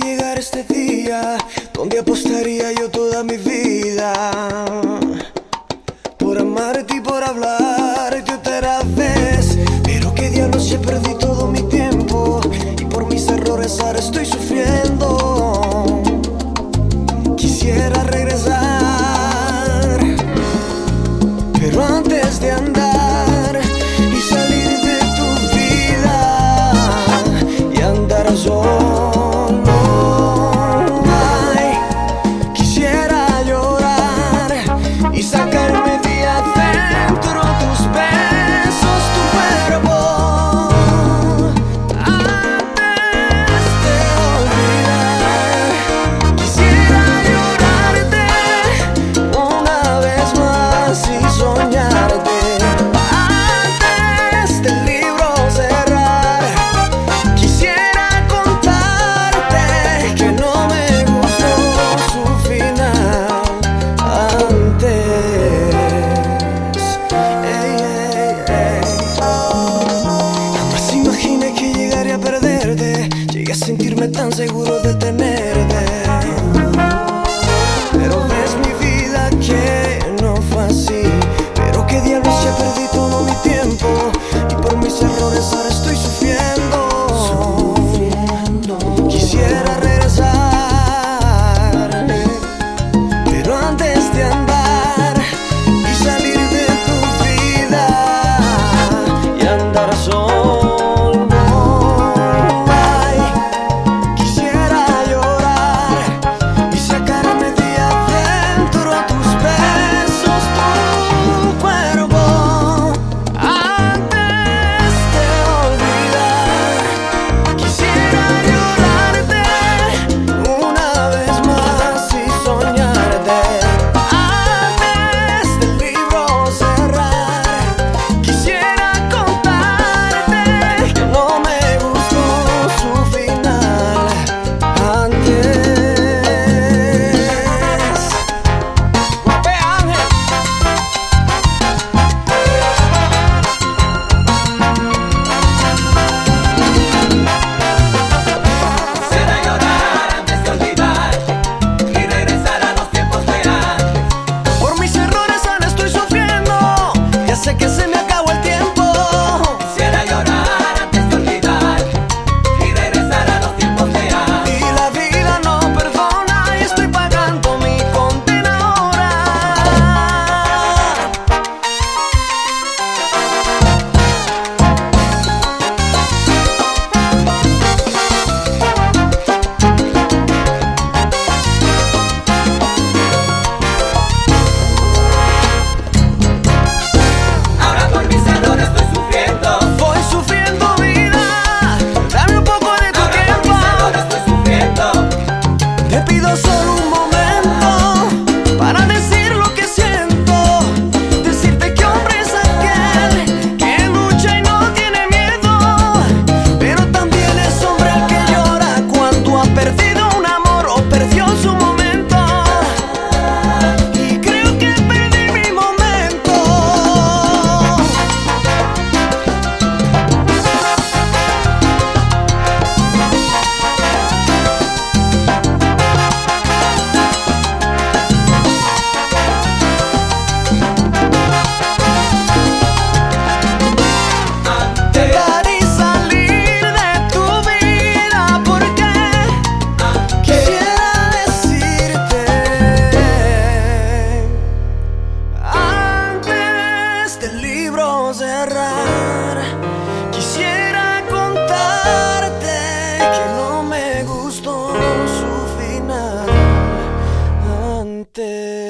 llegar este día donde apostaría yo toda mi vida por amarte y por hablarte otra vez. Pero que diablos si perdí todo mi tiempo y por mis errores ahora estoy sufriendo. Quisiera regresar. tan seguro Le pido solo Quisiera contarte que no me gustó su final antes.